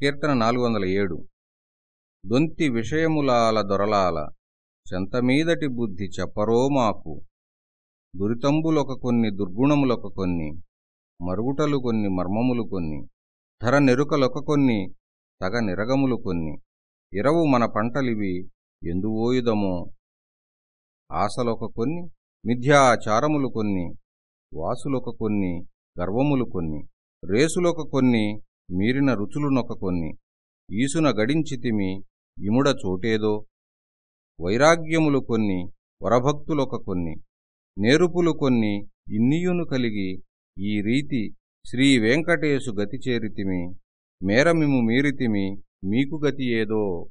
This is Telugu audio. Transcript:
కీర్తన నాలుగు వందల ఏడు దొంతి విషయములాల దొరలాల చెంతమీదటి బుద్ధి చెప్పరో మాకు. దురితంబులొక కొన్ని దుర్గుణములొక కొన్ని మరుగుటలు కొన్ని మర్మములు కొన్ని ధర నెరుకలొక కొన్ని తగ నిరగములు కొన్ని ఇరవు మన పంటలివి ఎందువోయుదమో ఆశలొక కొన్ని మిథ్యాచారములు కొన్ని వాసులొక కొన్ని గర్వములు కొన్ని రేసులొక కొన్ని మీరిన రుచులు కొన్ని. ఈసున గడించితిమి ఇముడ చోటేదో. వైరాగ్యములు కొన్ని వరభక్తులొక కొన్ని. నేరుపులు కొన్ని ఇన్నియును కలిగి ఈ రీతి శ్రీ వెంకటేశు గతి చేరితిమి మేరమిము మీరితిమి మీకు గతి ఏదో.